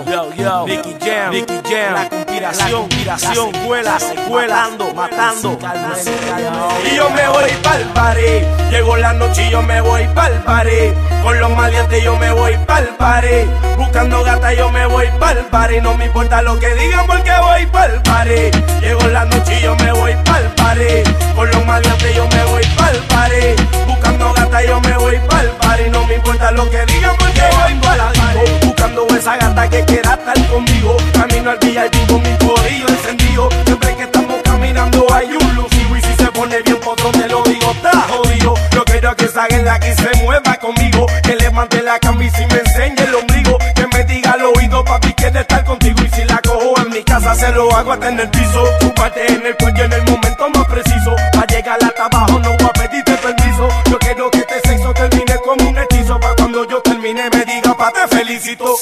yo, yo, yo, Nicky Jam, Nicky Jam, la conspiración, la conspiración, secuela, secuela, matando, matando, y yo me voy pa'l party, llegó la noche y yo me voy pa'l party, con los maleantes yo me voy pa'l party, buscando gata yo me voy pa'l party, no me importa lo que digan porque voy pa'l party, llegó la noche y yo me voy pa'l party, con los maleantes yo me voy pa'l party, buscando gata yo me voy pa'l party, no me importa lo que digan al y con mi corillo encendido, siempre que estamos caminando hay un lucido. Y si se pone bien potro te lo digo, está jodido, yo quiero que salga que se mueva conmigo, que levante la camisa y me enseñe el ombligo, que me diga al oído papi quiere estar contigo. Y si la cojo en mi casa se lo hago hasta en el piso, tu parte en el cuello en el momento más preciso, para llegar hasta abajo no voy a pedirte permiso, yo quiero que este sexo termine como un hechizo, para cuando yo termine me diga pa te felicito.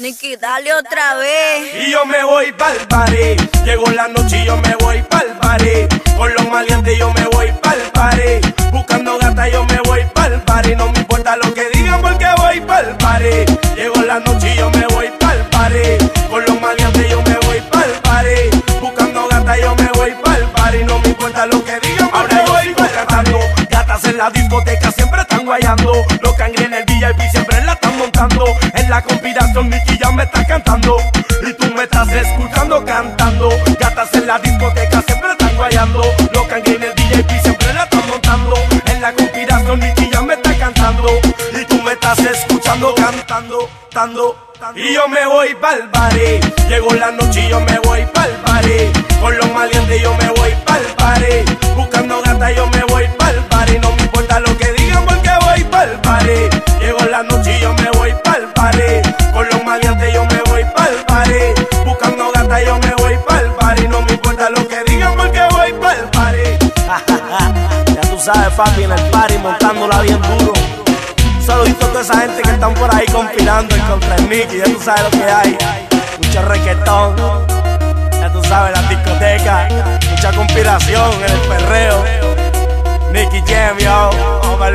Nicky, dale otra vez. Y yo me voy pa'l party. Llegó la noche y yo me voy pa'l party. Con los maleantes yo me voy pa'l party. Buscando gata yo me voy pa'l party. No me importa lo que digan porque voy pa'l party. Llegó la noche y yo me voy pa'l party. Con los maleantes yo me voy pa'l party. Buscando gata yo me voy pa'l party. No me importa lo que digan porque voy pa'l cantando. Gatas en la discoteca siempre están guayando. Los cangres En la conspiración Nicky ya me está cantando. Y tú me estás escuchando cantando. Gatas en la discoteca siempre están guayando. Los en el VIP siempre la están montando. En la conspiración Nicky ya me está cantando. Y tú me estás escuchando cantando, tando. Y yo me voy pa'l party Llegó la noche y yo me voy pa'l party Con los maleantes yo me voy pa'l ya tú sabes, papi, en el party montándola bien duro. Saludito a toda esa gente que están por ahí conspirando en contra de Nicky, ya tú sabes lo que hay. Mucho reggaetón, ya tú sabes, la discoteca, mucha conspiración en el perreo. Nicky Jam, yo, vamos al